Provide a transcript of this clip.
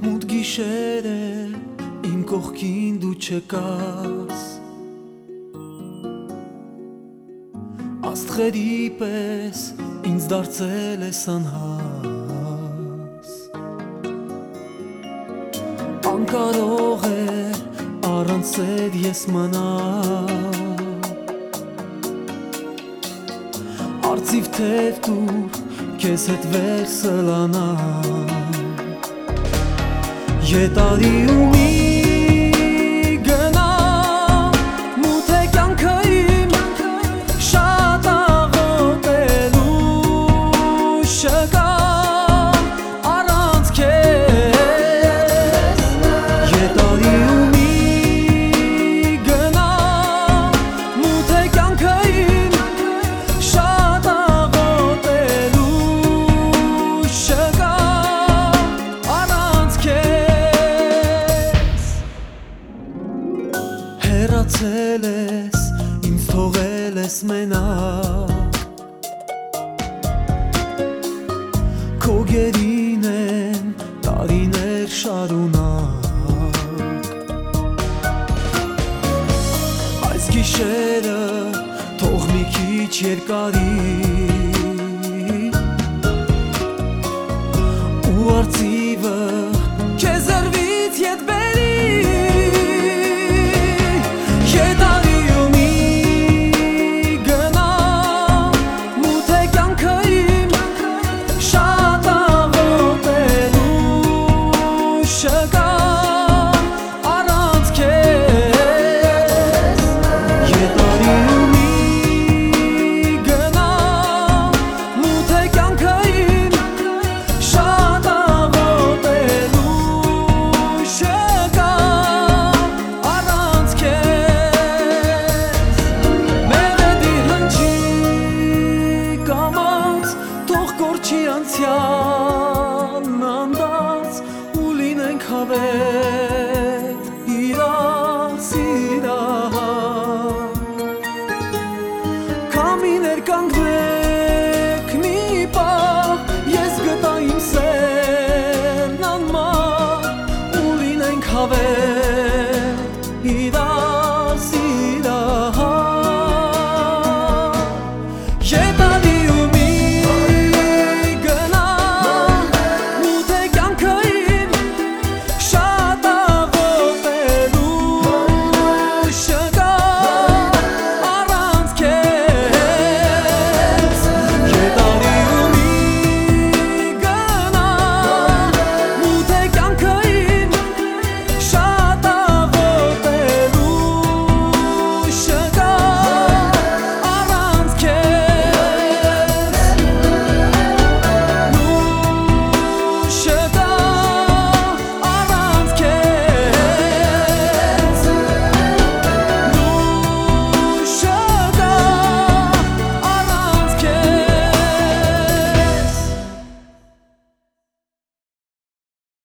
Մութ գիշեր է իմ կողքին դու չկաս Աստղերի պես ինձ դարձել ես անհաս Անկարող է առանց սեր ես մնալ Արծիվ թև դուր քեզ հետ 却到底无名。Հեռացել ես, ինձ թողել ես մենակ Քո գերին են տարիներ շարունակ Այս գիշերը թող մի քիչ երկարի 跳